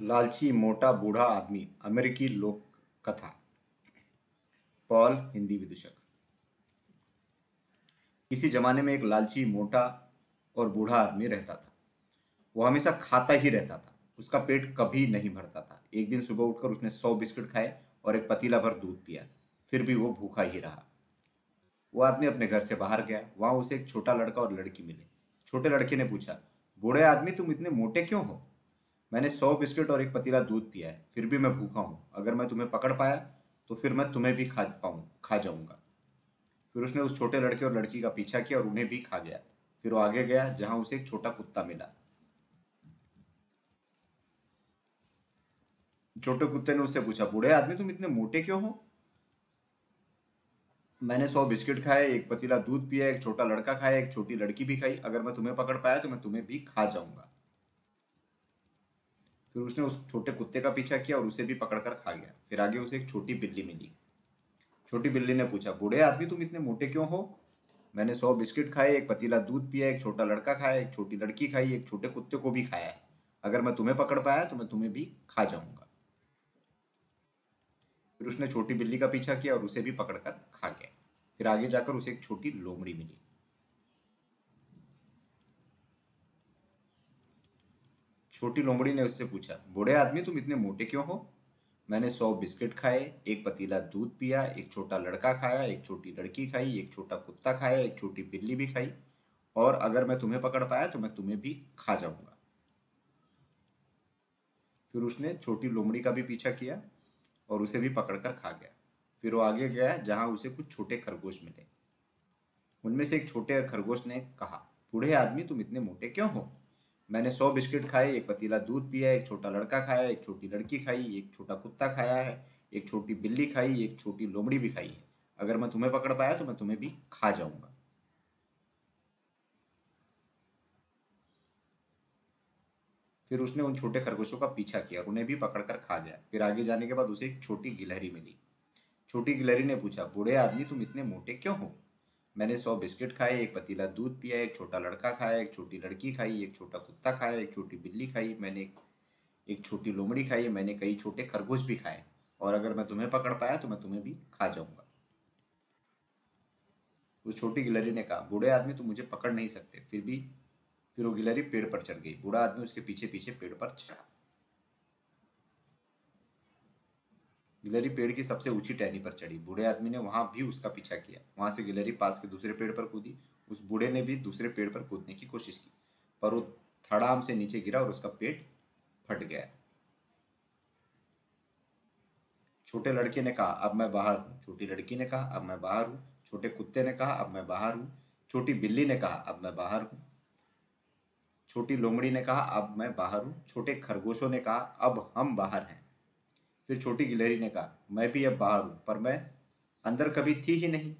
लालची, मोटा, बूढ़ा आदमी, अमेरिकी लोक कथा पॉल, हिंदी विदूषक। किसी जमाने में एक लालची, मोटा और बूढ़ा आदमी रहता था। वो हमेशा खाता ही रहता था। उसका पेट कभी नहीं भरता था। एक दिन सुबह उठकर उसने सौ बिस्किट खाए और एक पतीला भर दूध पिया। फिर भी वो भूखा ही रहा। वो आदमी अपने घर से बाहर गया। वहाँ उसे एक छोटा लड़का और लड़की मिले। छोटे लड़के ने पूछा, बूढ़े आदमी, तुम इतने मोटे क्यों हो? मैंने सौ बिस्किट और एक पतीला दूध पिया है, फिर भी मैं भूखा हूँ। अगर मैं तुम्हें पकड़ पाया तो फिर मैं तुम्हें भी खा पाऊँ, खा जाऊँगा। फिर उसने उस छोटे लड़के और लड़की का पीछा किया और उन्हें भी खा गया। फिर वो आगे गया, जहाँ उसे एक छोटा कुत्ता मिला। छोटे कुत्ते ने उससे पूछा, बूढ़े आदमी, तुम इतने मोटे क्यों हो? मैंने सौ बिस्किट खाए, एक पतीला दूध पिया, एक छोटा लड़का खाया, एक छोटी लड़की भी खाई। अगर मैं तुम्हें पकड़ पाया तो मैं तुम्हें भी खा जाऊँगा। फिर उसने उस छोटे कुत्ते का पीछा किया और उसे भी पकड़कर खा गया। फिर आगे उसे एक छोटी बिल्ली मिली। छोटी बिल्ली ने पूछा, बूढ़े आदमी, तुम इतने मोटे क्यों हो? मैंने सौ बिस्किट खाए, एक पतीला दूध पिया, एक छोटा लड़का खाया, एक छोटी लड़की खाई, एक छोटे कुत्ते को भी खाया है। अगर मैं तुम्हें पकड़ पाया तो मैं तुम्हें भी खा जाऊँगा। फिर उसने छोटी बिल्ली का पीछा किया और उसे भी पकड़कर खा गया। फिर आगे जाकर उसे एक छोटी लोमड़ी मिली। छोटी लोमड़ी ने उससे पूछा, बूढ़े आदमी, तुम इतने मोटे क्यों हो? मैंने सौ बिस्किट खाए, एक पतीला दूध पिया, एक छोटा लड़का खाया, एक छोटी लड़की खाई, एक छोटा कुत्ता खाया, एक छोटी बिल्ली भी खाई, और अगर मैं तुम्हें पकड़ पाया तो मैं तुम्हें भी खा जाऊँगा। फिर उसने छोटी लोमड़ी का भी पीछा किया और उसे भी पकड़कर खा गया। फिर वो आगे गया, जहाँ उसे कुछ छोटे खरगोश मिले। उनमें से एक छोटे खरगोश ने कहा, बूढ़े आदमी, तुम इतने मोटे क्यों हो? मैंने सौ बिस्किट खाए, एक पतीला दूध पिया, एक छोटा लड़का खाया, एक छोटी लड़की खाई, एक छोटा कुत्ता खाया है, एक छोटी बिल्ली खाई, एक छोटी लोमड़ी भी खाई है। अगर मैं तुम्हें पकड़ पाया तो मैं तुम्हें भी खा जाऊँगा। फिर उसने उन छोटे खरगोशों का पीछा किया और उन्हें भी पकड़कर खा गया। फिर आगे जाने के बाद उसे एक छोटी गिलहरी मिली। छोटी गिलहरी ने पूछा, बूढ़े आदमी, तुम इतने मोटे क्यों हो? मैंने सौ बिस्किट खाए, एक पतीला दूध पिया, एक छोटा लड़का खाया, एक छोटी लड़की खाई, एक छोटा कुत्ता खाया, एक छोटी बिल्ली खाई, मैंने एक छोटी लोमड़ी खाई, मैंने कई छोटे खरगोश भी खाए। और अगर मैं तुम्हें पकड़ पाया तो मैं तुम्हें भी खा जाऊँगा। उस छोटी गिलहरी ने कहा, बूढ़े आदमी तुम मुझे पकड़ नहीं सकते। फिर भी, फिर वो गिलहरी पेड़ पर चढ़ गई। बूढ़ा आदमी उसके पीछे पीछे पेड़ पर चढ़ा। गिलहरी पेड़ की सबसे ऊँची टहनी पर चढ़ी। बूढ़े आदमी ने वहाँ भी उसका पीछा किया। वहाँ से गिलहरी पास के दूसरे पेड़ पर कूदी। उस बूढ़े ने भी दूसरे पेड़ पर कूदने की कोशिश की, पर वो थड़ाम से नीचे गिरा और उसका पेट फट गया। छोटे लड़के ने कहा, अब मैं बाहर हूँ। छोटी लड़की ने कहा, अब मैं बाहर हूँ। छोटे कुत्ते ने कहा, अब मैं बाहर हूँ। छोटी बिल्ली ने कहा, अब मैं बाहर हूँ। छोटी लोमड़ी ने कहा, अब मैं बाहर हूँ। छोटे खरगोशों ने कहा, अब हम बाहर हैं। फिर छोटी गिलहरी ने कहा, मैं भी अब बाहर हूँ, पर मैं अंदर कभी थी ही नहीं।